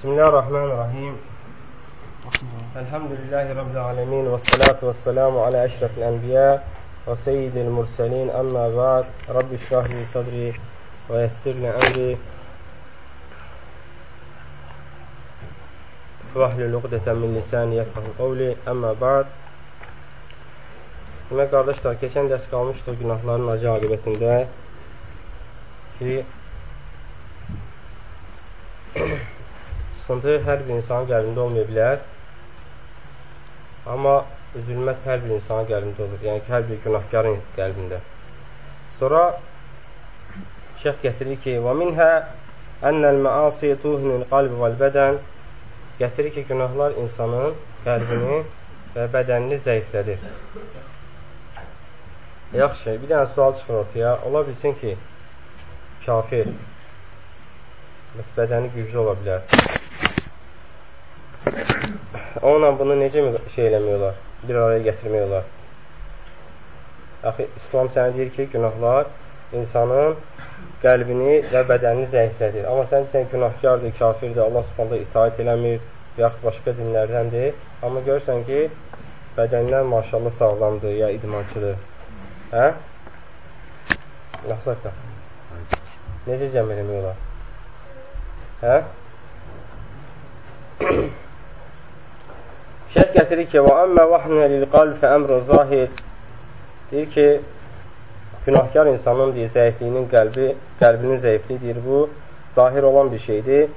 بسم الله الرحمن الرحيم. الحمد لله رب العالمين والصلاة والسلام على أشرف الأنبياء وسيد المرسلين. أما بعد رب اشرح لي صدري ويسر لي أمري. وحل عقدة من lisani يفقه قولي. أما بعد Demək qardaşlar, keçən dərs qalmışdır günahların acı aqibətində ki sıxıntı hər bir insanın qəlbində olmaya bilər. Amma zülmət hər bir insanın qəlbində olur. Yəni hər bir günahkarın qəlbində. Sonra şeyh gətirir ki, ennəl məasi tuhnil qalb vəl bədən gətirir ki, günahlar insanın qəlbini və bədənini zəiflədir. Yaxşı, bir dənə sual çıxır ortaya. Ola bilsin ki, kafir bəs bədəni güclü ola bilər. Onunla bunu necə şey eləmək olar? Bir araya gətirmək olar. Axı, İslam sənə deyir ki, günahlar insanın qəlbini və bədənini zəiflədir. Amma sən sən günahkardır, kafirdir, Allah subhanda itaat eləmir və yaxud başqa dinlərdəndir. Amma görürsən ki, bədənlər maşallah sağlamdır, ya idmançıdır. Hə? Yaxşı, Necə cəm eləmək olar? Hə? Şərh gətirir ki, və əmmə vahnə lil qalb fə əmrun zahir deyir ki, günahkar insanın deyir, zəifliyinin qəlbi, qəlbinin zəifliyi deyir, bu zahir olan bir şeydir.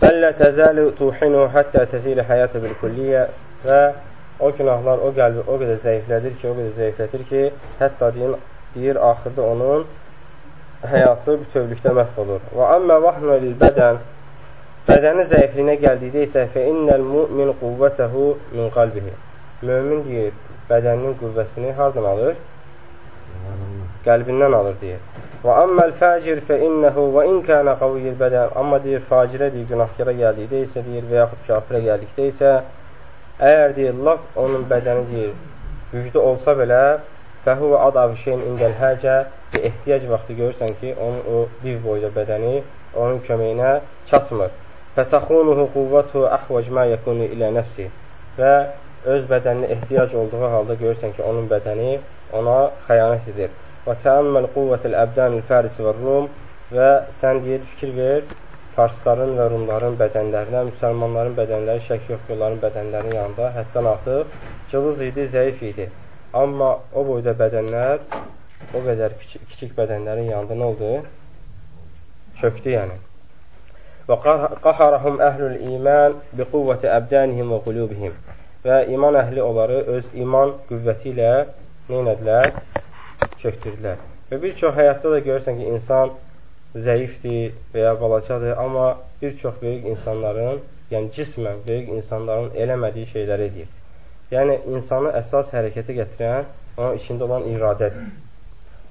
Bəllə təzəli tuhinu həttə təzilə həyatı bil kulliyyə və o günahlar o qəlbi o qədər zəiflədir ki, o qədər zəiflədir ki, hətta deyir, deyir axırda onun həyatı bütövlükdə məhv olur. Və əmmə vahnə lil bədən Bədənin zəifliyinə gəldikdə isə fə innəl mu'min quvvətəhu min qalbihi. Mömin deyir, bədəninin qüvvəsini hardan alır? Qəlbindən alır deyir. Və amməl fəcir fə innəhu və in kənə qaviyyil bədən. Amma deyir, facirə deyir, günahkara gəldikdə isə deyir və yaxud kafirə gəldikdə isə əgər deyir, laf onun bədəni deyir, güclü olsa belə fəhuvə adav şeyin indəl həcə ehtiyac vaxtı görürsən ki, onun o bir boyda bədəni onun köməyinə çatmır. Fətəxunuhu quvvatuhu əhvac mə yəkunu ilə nəfsi və öz bədəninə ehtiyac olduğu halda görürsən ki, onun bədəni ona xəyanət edir. Və təəmməl quvvətil əbdənil fərisi və rum və sən deyir, fikir ver, farsların və rumların bədənlərinə, müsəlmanların bədənləri şək yox ki, onların bədənlərinin yanında həddən artıq cılız idi, zəif idi. Amma o boyda bədənlər o qədər kiçik, kiçik bədənlərin yanında nə oldu? Çöktü yəni. Və qaharahum əhlül iman bi quvvəti əbdənihim və qulubihim. Və iman əhli onları öz iman qüvvəti ilə neynədilər? Çöktürdülər. Və bir çox həyatda da görürsən ki, insan zəifdir və ya balacadır, amma bir çox böyük insanların, yəni cismən böyük insanların eləmədiyi şeyləri edir. Yəni, insanı əsas hərəkətə gətirən onun içində olan iradədir.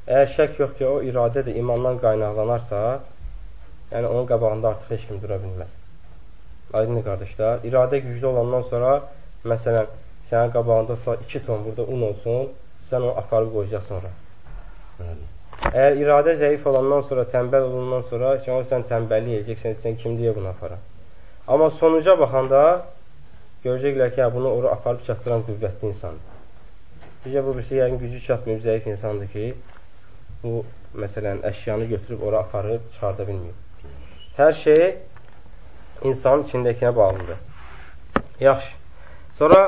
Əgər şək yox ki, o iradə də imandan qaynaqlanarsa, Yəni onun qabağında artıq heç kim dura bilməz. Aydın qardaşlar, iradə güclü olandan sonra, məsələn, sənin qabağında tutaq 2 ton burada un olsun, sən onu aparıb qoyacaqsan ora. Bəli. Əgər iradə zəif olandan sonra, tənbəl olandan sonra, sən, sən tənbəllik edəcəksən, sən kim deyə bunu apara. Amma sonuca baxanda görəcəklər ki, hə, bunu ora aparıb çatdıran qüvvətli insandır. Bizə bu birisi yəqin gücü çatmayıb, zəif insandır ki, bu, məsələn, əşyanı götürüb ora aparıb çıxarda bilməyib. Hər şey insanın içindəkinə bağlıdır. Yaxşı. Sonra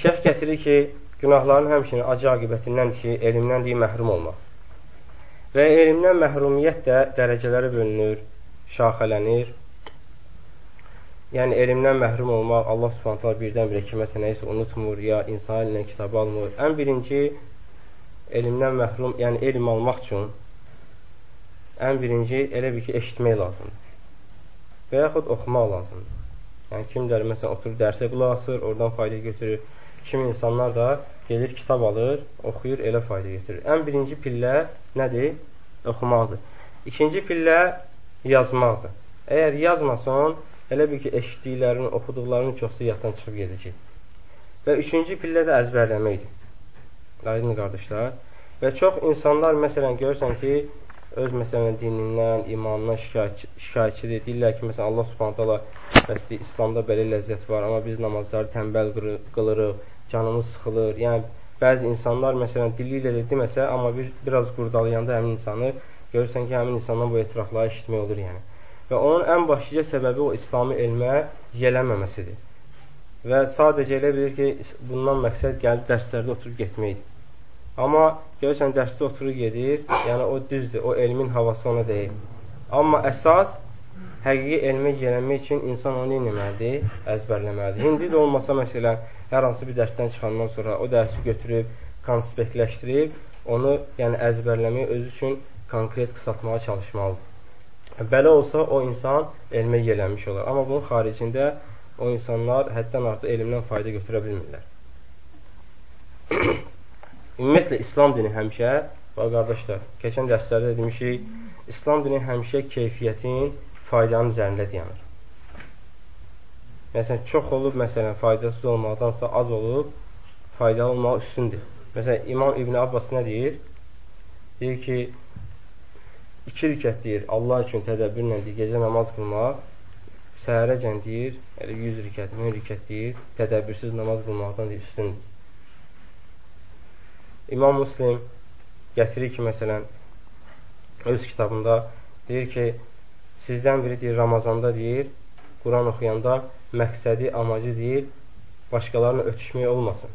şərh gətirir ki, günahların həmçinin acı aqibətindəndir ki, elmdən deyil, məhrum olmaq. Və elmdən məhrumiyyət də dərəcələrə bölünür, şaxələnir. Yəni, elmdən məhrum olmaq, Allah subhanətlər birdən-birə kiməsə nəyisə unutmur, ya insan ilə kitabı almır. Ən birinci, elmdən məhrum, yəni elm almaq üçün ən birinci elə bir ki, eşitmək lazımdır və yaxud oxumaq lazımdır. Yəni, kimləri məsələn oturur dərsə qulaq asır, oradan fayda götürür. Kim insanlar da gelir kitab alır, oxuyur, elə fayda götürür. Ən birinci pillə nədir? Oxumaqdır. İkinci pillə yazmaqdır. Əgər yazmasan, elə bir ki, eşitdiklərinin, oxuduqlarının çoxsu yaddan çıxıb gedəcək. Və üçüncü pillə də əzbərləməkdir. Aydın qardaşlar. Və çox insanlar, məsələn, görürsən ki, öz məsələn dinindən, imanından şikayət, şikayətçidir. Deyirlər ki, məsələn Allah Subhanahu taala bəs İslamda belə ləzzət var, amma biz namazları tənbəl qılırıq, canımız sıxılır. Yəni bəzi insanlar məsələn dili ilə deməsə, amma bir biraz qurdalayanda həmin insanı görürsən ki, həmin insandan bu etirafları eşitmək olur yəni. Və onun ən başlıca səbəbi o İslami elmə yiyələnməməsidir. Və sadəcə elə bilir ki, bundan məqsəd gəlib dərslərdə oturub getməkdir. Amma görürsən, dərsdə oturub gedir, yəni o düzdür, o elmin havası ona deyil. Amma əsas həqiqi elmə yiyələnmək üçün insan onu eləməlidir, əzbərləməlidir. İndi də olmasa məsələn, hər hansı bir dərsdən çıxandan sonra o dərsi götürüb, konspektləşdirib, onu yəni əzbərləməyi özü üçün konkret qısaltmağa çalışmalıdır. Belə olsa o insan elmə yiyələnmiş olar. Amma bunun xaricində o insanlar həddən artıq elmdən fayda götürə bilmirlər. Ümumiyyətlə, İslam dini həmişə, bax qardaşlar, keçən dərslərdə demişik, İslam dini həmişə keyfiyyətin, faydanın üzərində dayanır. Məsələn, çox olub, məsələn, faydasız olmaqdansa az olub, faydalı olmaq üstündür. Məsələn, İmam İbn Abbas nə deyir? Deyir ki, iki rükət deyir, Allah üçün tədəbbürlə deyir, gecə namaz qılmaq, səhərəcən deyir, elə 100 rükət, 1000 rükət deyir, tədəbbürsüz namaz qılmaqdan deyir, üstündür. İmam Muslim gətirir ki, məsələn, öz kitabında deyir ki, sizdən biri deyir, Ramazanda deyir, Quran oxuyanda məqsədi, amacı deyir, başqalarına ötüşmək olmasın.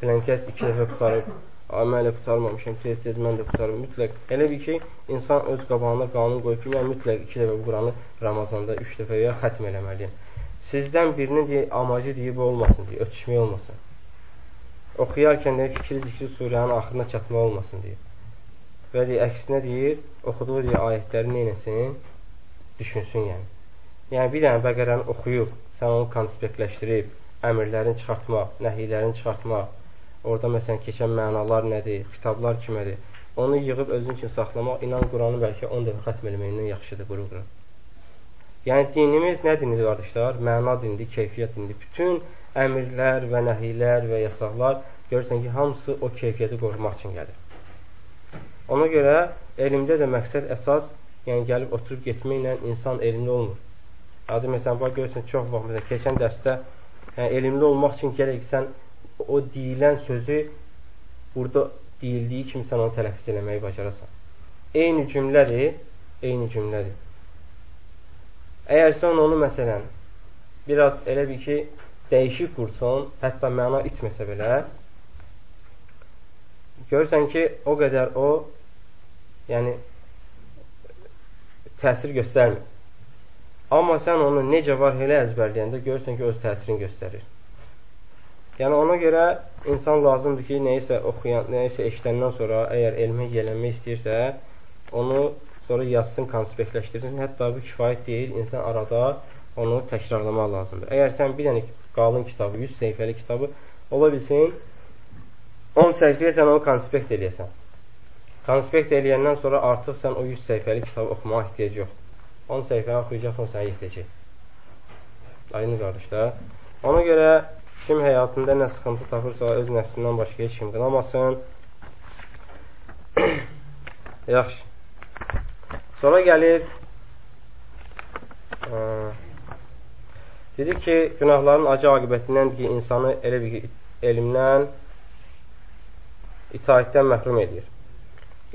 Filən kəs iki dəfə qutarıb, mən elə qutarmamışam, tez-tez mən də qutarım. Mütləq elə bir ki, insan öz qabağına qanun qoyub ki, mən mütləq iki dəfə Quranı Ramazanda üç dəfəyə xətm eləməliyim. Sizdən birinin deyir, amacı deyib olmasın, deyir, ötüşmək olmasın. Oxuyarkən deyir, fikri zikri surənin axırına çatmaq olmasın, deyir. Və deyir, əksinə deyir, oxuduğu deyir, ayətləri neynəsin? Düşünsün, yəni. Yəni, bir dənə bəqərəni oxuyub, sən onu konspektləşdirib, əmirlərini çıxartmaq, nəhiylərini çıxartmaq, Orada məsələn keçən mənalar nədir, kitablar kimədir. Onu yığıb özün üçün saxlamaq, inan Quranı bəlkə 10 dəfə xətm eləməyindən yaxşıdır quru-quru. Yəni dinimiz nə dinidir qardaşlar? Məna dinidir, keyfiyyət dinidir. Bütün əmirlər və nəhilər və yasaqlar görürsən ki, hamısı o keyfiyyəti qorumaq üçün gəlir. Ona görə elmdə də məqsəd əsas, yəni gəlib oturub getməklə insan elmli olmur. Adı məsələn, bax görürsən, çox vaxt məsələn, keçən dərsdə yəni, elmli olmaq üçün gərək sən o deyilən sözü burada deyildiyi kimi sən onu tələffüz eləməyi bacarasan. Eyni cümlədir, eyni cümlədir. Əgər sən onu məsələn biraz elə bir ki, dəyişik qursun, hətta məna itməsə belə, görürsən ki, o qədər o yəni təsir göstərmir. Amma sən onu necə var elə əzbərləyəndə görürsən ki, öz təsirini göstərir. Yəni ona görə insan lazımdır ki, nəyisə oxuyan, nəyisə eşidəndən sonra əgər elmə yiyələnmək istəyirsə, onu sonra yazsın, konspektləşdirsin. Hətta bu kifayət deyil, insan arada onu təkrarlamaq lazımdır. Əgər sən bir dənə qalın kitabı, 100 səhifəli kitabı ola bilsin, 10 səhifəyə sən onu konspekt eləyəsən. Konspekt eləyəndən sonra artıq sən o 100 səhifəli kitabı oxumağa ehtiyac yoxdur. 10 səhifəni oxuyacaqsan, sənə yetəcək. Aynı qardaşlar. Ona görə Kim həyatında nə sıxıntı tapırsa, öz nəfsindən başqa heç kim qınamasın. Yaxşı. Sonra gəlir ə, Dedi ki, günahların acı aqibətindəndir ki, insanı elə bir elmdən, itaətdən məhrum edir.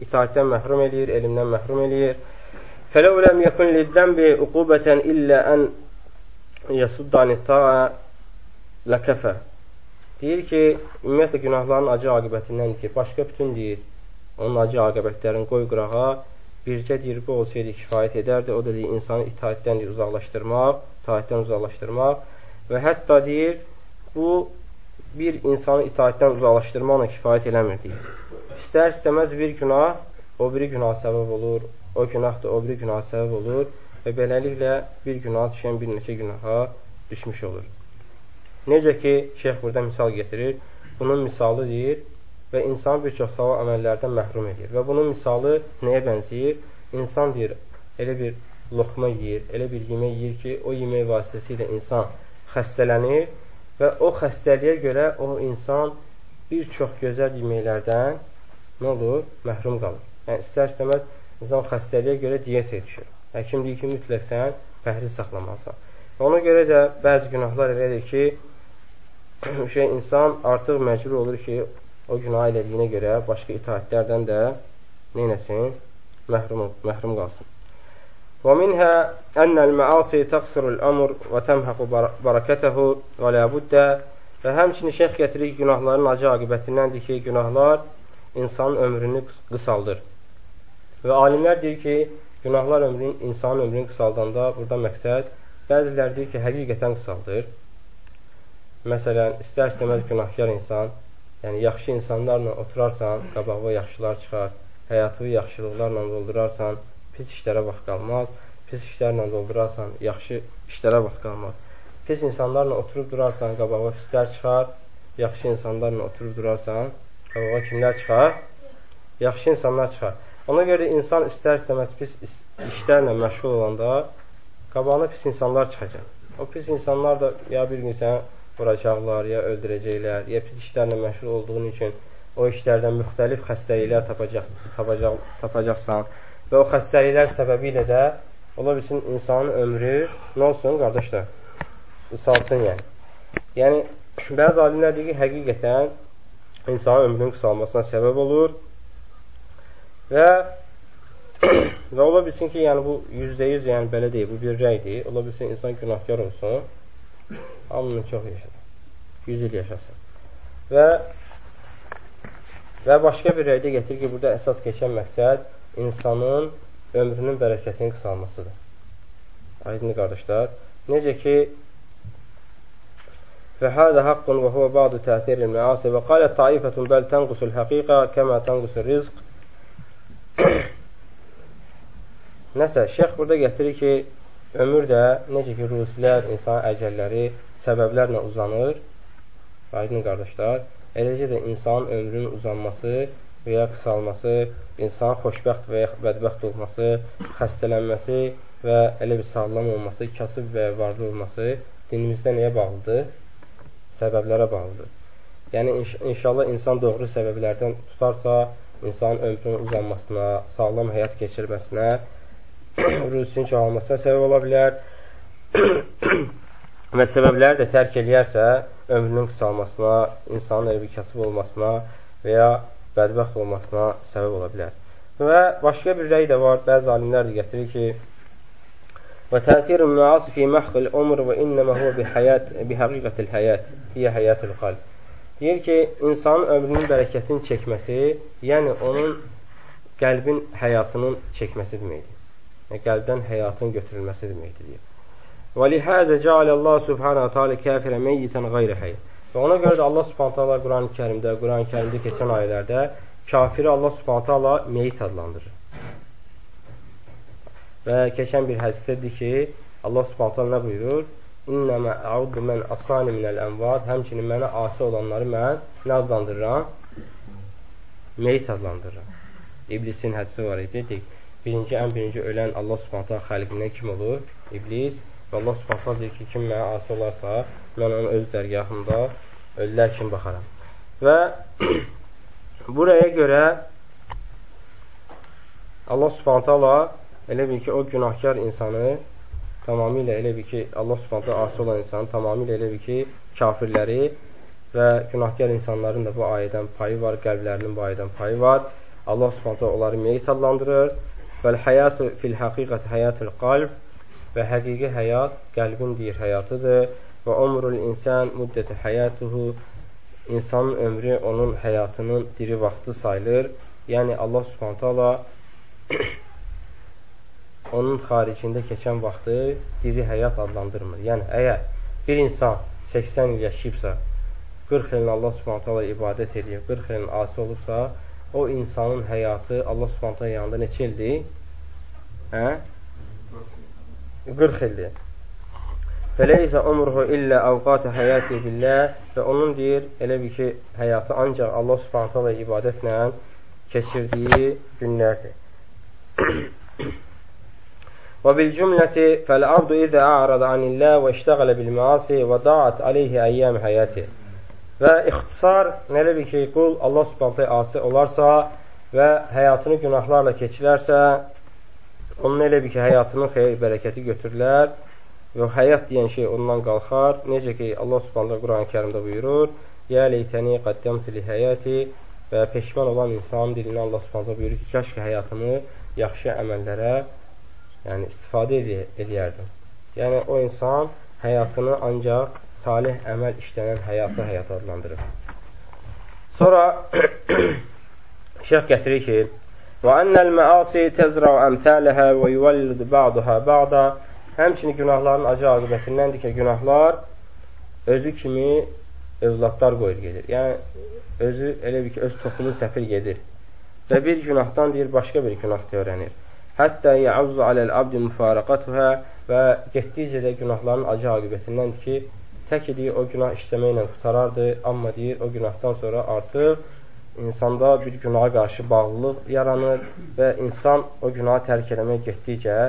İtaətdən məhrum edir, elmdən məhrum edir. Fələv ləm yəkun liddənbi uqubətən illə ən yəsuddan itaə ləkəfə. Deyir ki, ümumiyyətlə günahların acı aqibətindəndir ki, başqa bütün deyir, onun acı aqibətlərini qoy qırağa, bircə deyir, bu olsaydı kifayət edərdi, o da deyir, insanı itaətdən deyir, uzaqlaşdırmaq itaətdən uzaqlaşdırmaq və hətta deyir, bu bir insanı itaətdən uzaqlaşdırmaqla kifayət eləmir, deyir. İstər-istəməz bir günah o biri günah səbəb olur, o günah da o biri günah səbəb olur və beləliklə bir günah düşən bir neçə günaha düşmüş olur. Necə ki, şeyx burada misal getirir, bunun misalı deyir və insan bir çox savab əməllərdən məhrum edir. Və bunun misalı nəyə bənzəyir? İnsan deyir, elə bir loxma yeyir, elə bir yemək yeyir ki, o yemək vasitəsilə insan xəstələnir və o xəstəliyə görə o insan bir çox gözəl yeməklərdən nə olur? Məhrum qalır. Yəni, istər-istəməz insan xəstəliyə görə diyetə düşür. Həkim deyir ki, mütləq sən pəhriz saxlamalısan. Ona görə də bəzi günahlar elədir ki, şey, insan artıq məcbur olur ki, o günah elədiyinə görə başqa itaətlərdən də neynəsin? Məhrum, məhrum qalsın. Minhə ənəl məasi təqsirul əmr və təmhəqu barakətəhu və ləbuddə və həmçinin şeyx gətirir günahların acı aqibətindəndir ki, günahlar insanın ömrünü qısaldır. Və alimlər deyir ki, günahlar ömrün, insanın ömrünü qısaldanda burada məqsəd Bəziləri deyir ki, həqiqətən qısaldır. Məsələn, istər-istəməz günahkar insan, yəni yaxşı insanlarla oturarsan, qabağa yaxşılar çıxar, həyatını yaxşılıqlarla doldurarsan, pis işlərə vaxt qalmaz, pis işlərlə doldurarsan, yaxşı işlərə vaxt qalmaz. Pis insanlarla oturub durarsan, qabağa pislər çıxar, yaxşı insanlarla oturub durarsan, qabağa kimlər çıxar? Yaxşı insanlar çıxar. Ona görə insan istər-istəməz pis işlərlə məşğul olanda qabağına pis insanlar çıxacaq. O pis insanlar da ya bir gün səni vuracaqlar, ya öldürəcəklər, ya pis işlərlə məşğul olduğun üçün o işlərdən müxtəlif xəstəliklər tapacaq, tapacaq, tapacaqsan və o xəstəliklər səbəbi ilə də ola bilsin insanın ömrü nə olsun, qardaşlar? Qısalsın yəni. Yəni, bəzi alimlər deyir ki, həqiqətən insanın ömrünün qısalmasına səbəb olur və Və ola bilsin ki, yəni bu yüzdə yüz, yəni belə deyil, bu bir rəydir. Ola bilsin insan günahkar olsun, amma çox yaşasın. 100 il yaşasın. Və və başqa bir rəydə gətirir ki, burada əsas keçən məqsəd insanın ömrünün bərəkətinin qısalmasıdır. Aydın qardaşlar. Necə ki, فهذا حق وهو بعض تأثير المعاصي وقال طائفة بل تنقص الحقيقة كما تنقص الرزق Nəsə, şeyx burada gətirir ki, ömür də necə ki, rusilər, insan əcəlləri səbəblərlə uzanır, aydın qardaşlar, eləcə də insanın ömrünün uzanması və ya qısalması, insanın xoşbəxt və ya bədbəxt olması, xəstələnməsi və elə bir sağlam olması, kasıb və varlı olması dinimizdə nəyə bağlıdır? Səbəblərə bağlıdır. Yəni, inş inşallah insan doğru səbəblərdən tutarsa, insanın ömrünün uzanmasına, sağlam həyat keçirməsinə rüzisinin çoxalmasına səbəb ola bilər və səbəbləri də tərk eləyərsə, ömrünün qısalmasına, insanın evi kasıb olmasına və ya bədbəxt olmasına səbəb ola bilər. Və başqa bir rəy də var, bəzi alimlər də gətirir ki, və təsirun müası fi məxqil umr və innəmə huvə bi həyat, bi həqiqətil həyat, hiyə həyətil qalb. Deyir ki, insanın ömrünün bərəkətini çəkməsi, yəni onun qəlbin həyatının çəkməsi deməkdir qəlbdən həyatın götürülməsi deməkdir. Deyir. Və lihəzə cəaləllahu subhanahu teala kafirə meyyitən qeyri hayy. Və ona görə də Allah subhanahu teala Quran-ı Kərimdə, Quran-ı Kərimdə keçən ayələrdə kafiri Allah subhanahu teala meyit adlandırır. Və keçən bir hədisdədir ki, Allah subhanahu teala nə buyurur? İnnəmə əudu mən asani minəl ənvad Həmçinin mənə asi olanları mən nə adlandırıram? Meyit adlandırıram. İblisin hədisi var idi. Deyik, birinci, ən birinci ölən Allah subhanətə xəliqindən kim olur? İblis. Və Allah subhanətə deyir ki, kim mənə asi olarsa, mən onun öz dərgahımda ölülər kimi baxaram. Və buraya görə Allah subhanətə elə bil ki, o günahkar insanı tamamilə elə bil ki, Allah subhanətə asi olan insanı tamamilə elə bil ki, kafirləri və günahkar insanların da bu ayədən payı var, qəlblərinin bu ayədən payı var. Allah subhanətə onları meyit adlandırır Vəl həyatı fil həqiqət həyatül qalb və həqiqi həyat qəlbin deyir həyatıdır və ömrül insan müddəti həyatuhu insanın ömrü onun həyatının diri vaxtı sayılır. Yəni Allah Subhanahu taala onun xaricində keçən vaxtı diri həyat adlandırmır. Yəni əgər bir insan 80 il yaşayıbsa, 40 ilin Allah Subhanahu taala ibadət edir, 40 ilin asi olubsa, o insanın həyatı Allah Subhanahu yanında neçə ildir? Hə? 40 ildir. Fəleysə umruhu illə avqatı həyati billah və onun deyir, elə bir ki, həyatı ancaq Allah Subhanahu və ibadətlə keçirdiyi günlərdir. və bil cümləti fəl-abdu izə a'rada anillah və iştəqələ bil maasi və da'at aleyhi əyyəm həyati. Və ixtisar, nələ bir ki, qul Allah subhanətə asi olarsa və həyatını günahlarla keçirərsə, onun elə bir ki, həyatının xeyir bərəkəti götürülər və həyat deyən şey ondan qalxar. Necə ki, Allah subhanələ Quran-ı kərimdə buyurur, Yə leytəni qaddəmtü li həyəti və peşman olan insanın dilinə Allah subhanələ buyurur ki, kəşki həyatımı yaxşı əməllərə yəni, istifadə edəyərdim. Yəni, o insan həyatını ancaq salih əməl işlənən həyatı həyat adlandırır. Sonra şeyh gətirir ki, وَأَنَّ الْمَعَاصِ تَزْرَعُ أَمْثَالَهَا وَيُوَلِّدُ بَعْضُهَا بَعْضًا Həmçinin günahların acı aqibətindəndir ki, günahlar özü kimi övladlar qoyur gedir. Yəni, özü elə bir ki, öz toxumu səfir gedir. Və bir günahdan deyir, başqa bir günah öyrənir. Hətta yəuzzu aləl abdi müfaraqatuhə və getdikcə də günahların acı aqibətindən ki, tək deyir, o günah işləməklə qutarardı, amma deyir, o günahdan sonra artıq insanda bir günaha qarşı bağlılıq yaranır və insan o günahı tərk eləmək getdikcə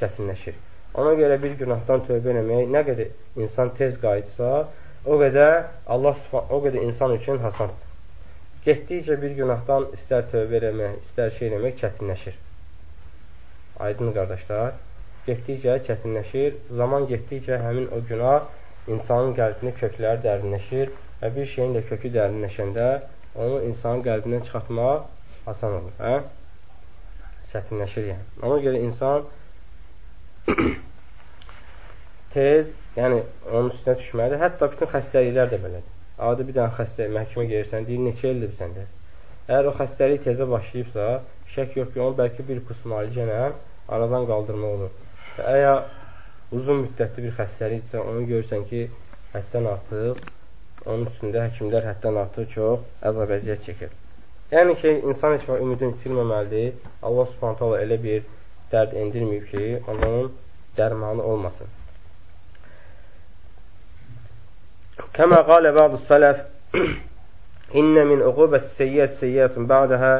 çətinləşir. Ona görə bir günahdan tövbə eləmək nə qədər insan tez qayıtsa, o qədər Allah o qədər insan üçün hasandır. Getdikcə bir günahdan istər tövbə eləmək, istər şey eləmək çətinləşir. Aydın qardaşlar, getdikcə çətinləşir, zaman getdikcə həmin o günah insanın qəlbini kökləri dərinləşir və bir şeyin də kökü dərinləşəndə onu insanın qəlbindən çıxartmaq asan olur. Hə? Çətinləşir yəni. Ona görə insan tez, yəni onun üstünə düşməlidir. Hətta bütün xəstəliklər də belədir. Adi bir dənə xəstə məhkəmə gəlirsən, deyir neçə ildir səndə. Əgər o xəstəlik tezə başlayıbsa, şək yox ki, onu bəlkə bir kurs müalicə ilə aradan qaldırmaq olur. Əgər uzun müddətli bir xəstəlikdirsə, onu görürsən ki, həddən artıq onun üstündə həkimlər həddən artıq çox əzab əziyyət çəkir. Yəni ki, insan heç vaxt ümidini itirməməlidir. Allah subhanətə elə bir dərd endirməyib ki, onun dərmanı olmasın. Kəmə qalə bəzi sələf İnnə min uqubət seyyət seyyətun bə'dəhə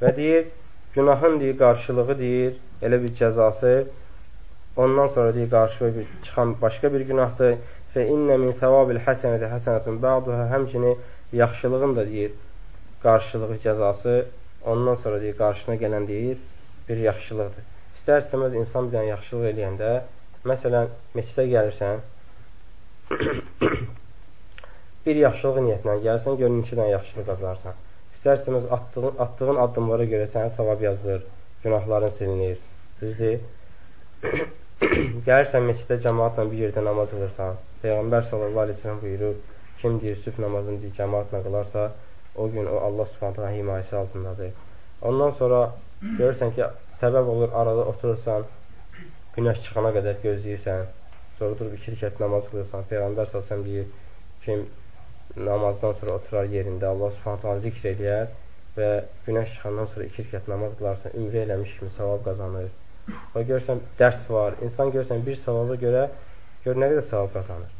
və deyir, günahın deyir, qarşılığı deyir, elə bir cəzası ondan sonra deyir, qarşı çıxan başqa bir günahdır Fə innə min səvabil həsənəti həsənətun bə'duhə həmçini yaxşılığın da deyir qarşılığı cəzası ondan sonra deyir qarşına gələn deyir bir yaxşılıqdır. İstər-istəməz insan bir dənə yaxşılıq eləyəndə məsələn meçidə gəlirsən bir yaxşılıq niyyətinə gəlsən görün iki dənə yaxşılıq qazanarsan. İstər-istəməz atdığın, atdığın addımlara görə sənə savab yazılır, günahların silinir. Düzdür? Gəlirsən meçidə cəmaatla bir yerdə namaz qılırsan. Peyğəmbər sallallahu əleyhi və səlləm buyurur: Kim deyir sübh namazını deyir cəmaatla qılarsa, o gün o Allah Subhanahu himayəsi altındadır. Ondan sonra görürsən ki, səbəb olur arada oturursan, günəş çıxana qədər gözləyirsən. Sonra durub iki rükət namaz qılırsan. Peyğəmbər əleyhi deyir: Kim namazdan sonra oturar yerində Allah Subhanahu zikr edir və günəş çıxandan sonra iki rükət namaz qılarsa, ümrə eləmiş kimi savab qazanır. Və görsən, dərs var. İnsan görsən, bir savaba görə gör nə qədər savab qazanır.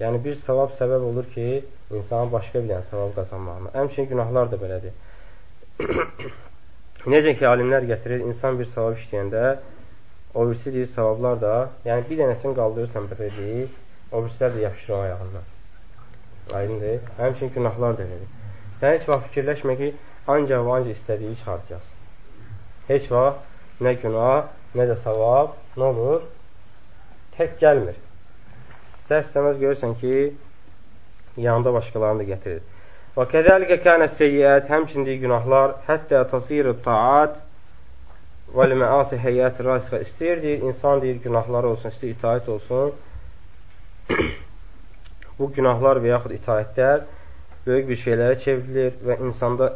Yəni, bir savab səbəb olur ki, insana başqa bir dənə savab qazanmağına. Həmçinin günahlar da belədir. Necə ki, alimlər gətirir, insan bir savab işləyəndə, o birisi deyir, savablar da, yəni bir dənəsini qaldırırsan belə deyir, o birisilər də yapışır o ayağından. Aydındır. Həmçinin günahlar da elədir. Sən heç vaxt fikirləşmə ki, ancaq və ancaq istədiyi çıxaracaqsın. Heç vaxt nə günah, nə də savab nə olur? Tək gəlmir. İstər-istəməz görürsən ki, yanında başqalarını da gətirir. Və kəzəlikə kənə seyyiət, həmçində günahlar, həttə tasirü taat və ləməasi həyət rasiqə istəyir, deyir, insan deyir, günahları olsun, istəyir, itaət olsun. Bu günahlar və yaxud itaətlər böyük bir şeylərə çevrilir və insanda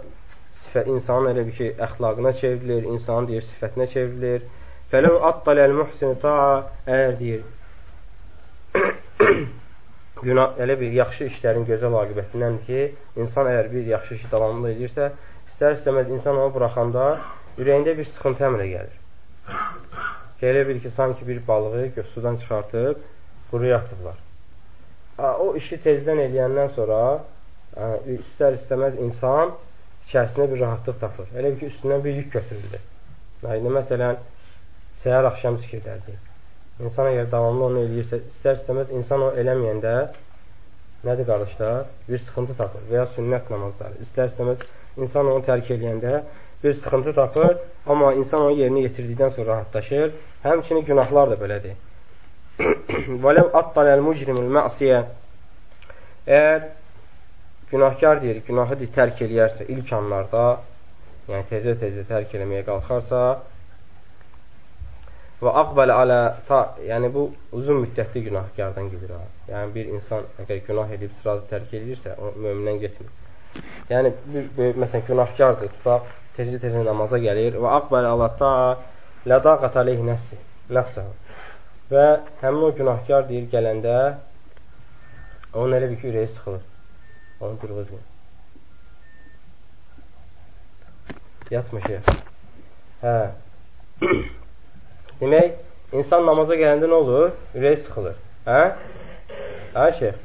sifət, insanın elə bir ki, əxlaqına çevrilir, insanın deyir, sifətinə çevrilir. Fələv atdaləl muhsini ta'a, əgər deyir, günah, elə bir yaxşı işlərin gözəl aqibətindəndir ki, insan əgər bir yaxşı işi davamlı edirsə, istər-istəməz insan onu buraxanda ürəyində bir sıxıntı əmrə gəlir. Elə bir ki, sanki bir balığı sudan çıxartıb quruya atıblar. O işi tezdən eləyəndən sonra istər-istəməz insan içərisində bir rahatlıq tapır. Elə bir ki, üstündən bir yük götürülür. Yəni, məsələn, səhər axşam zikirlərdir. İnsan əgər davamlı onu eləyirsə, istər-istəməz insan o eləməyəndə nədir qardaşlar? Bir sıxıntı tapır və ya sünnət namazları. İstər-istəməz insan onu tərk eləyəndə bir sıxıntı tapır, amma insan onu yerinə yetirdikdən sonra rahatlaşır. Həmçinin günahlar da belədir. Vələv attanəl mücrimul məsiyə Əgər günahkar deyir, günahı deyir, tərk eləyərsə ilk anlarda, yəni tezə-tezə tərk eləməyə qalxarsa və aqbəl alə ta, yəni bu uzun müddətli günahkardan gedir ha. Yəni bir insan əgər günah edib sırası tərk edirsə, o mömindən getmir. Yəni bir, bir məsələn günahkardır, tutaq tezə-tezə namaza gəlir və aqbəl alə ta ladaqat aleyh nəfsi, nəfsə. Və həmin o günahkar deyir gələndə onun elə bir ki, ürəyi sıxılır. Onu durğuzmur. Yatma şeyh. Hə. Demək, insan namaza gələndə nə olur? Ürəyi sıxılır. Hə? Hə şeyh?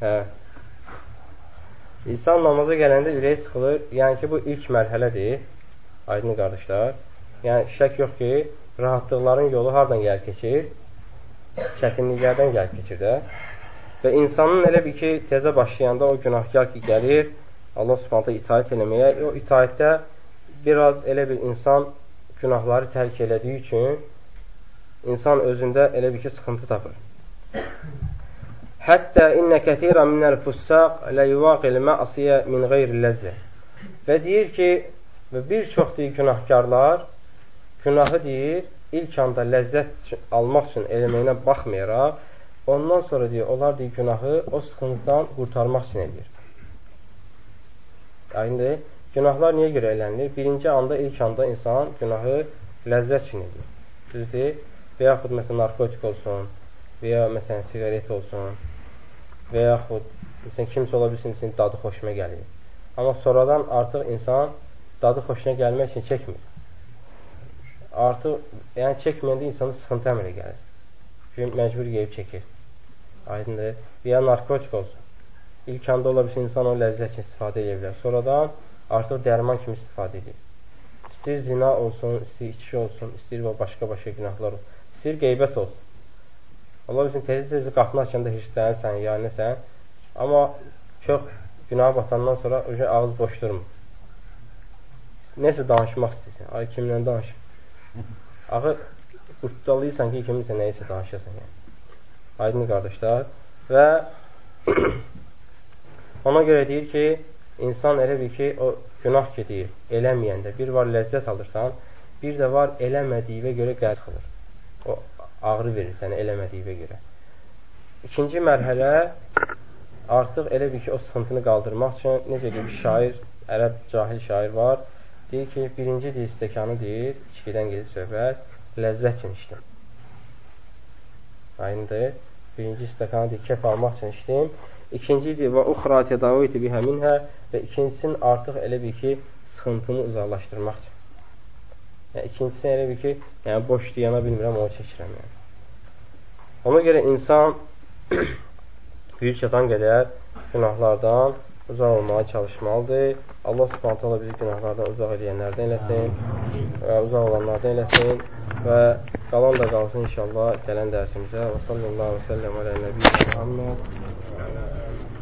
Hə. İnsan namaza gələndə ürəyi sıxılır. Yəni ki, bu ilk mərhələdir. Aydın qardaşlar. Yəni, şək yox ki, rahatlıqların yolu hardan gəlir keçir? Çətinliklərdən gəlir keçir də. Və insanın elə bir ki, təzə başlayanda o günahkar ki, gəlir, Allah subhanətə itaət eləməyə, o itaətdə biraz elə bir insan günahları tərk elədiyi üçün insan özündə elə bir ki, sıxıntı tapır. Həttə innə kətirə minəl fussaq lə yuvaqil məsiyə min qeyri ləzzə. Və deyir ki, və bir çox deyir günahkarlar günahı deyir, ilk anda ləzzət almaq üçün eləməyinə baxmayaraq, Ondan sonra deyir, onlar deyir, günahı o sıxıntıdan qurtarmaq üçün edir. Yəni, günahlar niyə görə elənilir? Birinci anda, ilk anda insan günahı ləzzət üçün edir. Düzdür? Və yaxud, məsələn, narkotik olsun, və ya, məsələn, sigaret olsun, və yaxud, məsələn, kimsə ola bilsin, sizin dadı xoşuna gəlir. Amma sonradan artıq insan dadı xoşuna gəlmək üçün çəkmir. Artıq, yəni çəkməyəndə insana sıxıntı əmələ gəlir. Çünki məcbur yeyib çəkir. Aydındır. Və ya narkotik olsun. İlk anda ola bilsin, insan o ləzzət üçün istifadə edə bilər. Sonradan artıq dərman kimi istifadə edir. İstəyir zina olsun, istəyir içki olsun, istəyir başqa-başqa günahlar olsun. İstəyir qeybət olsun. Ola bilsin, tezi-tezi qapını açanda hirslənirsən, ya nəsən. Amma çox günah batandan sonra o ağız boş durmur. Nəsə danışmaq istəyirsən. Ay, kimlə danış? Axı, qurtdalayırsan ki, kiminsə nəyisə danışasan. Yəni. Aydın qardaşlar. Və ona görə deyir ki, insan elə bir ki, o günah gedir, eləməyəndə. Bir var ləzzət alırsan, bir də var eləmədiyivə görə qərz xılır. O ağrı verir sənə eləmədiyivə görə. İkinci mərhələ artıq elə bir ki, o sıxıntını qaldırmaq üçün, necə bir şair, ərəb cahil şair var, deyir ki, birinci deyir, stəkanı deyir, içkidən gedir söhbət, ləzzət üçün işləm. Aynıdır birinci stəkanı deyir, kef almaq üçün içdim. İkinci deyir, və uxra tədaviti bihə minhə və ikincisini artıq elə bir ki, sıxıntını uzaqlaşdırmaq üçün. Yəni, ikincisini elə bir ki, yəni, boş deyana bilmirəm, onu çəkirəm. Yəni. Ona görə insan büyük çatan qədər günahlardan uzaq olmağa çalışmalıdır. Allah subhanət hala bizi günahlardan uzaq edənlərdən eləsin uzaq olanlardan eləsin və qalan da qalsın inşallah gələn dərsimizə. Və sallallahu və səlləm alə nəbiyyyə Muhammed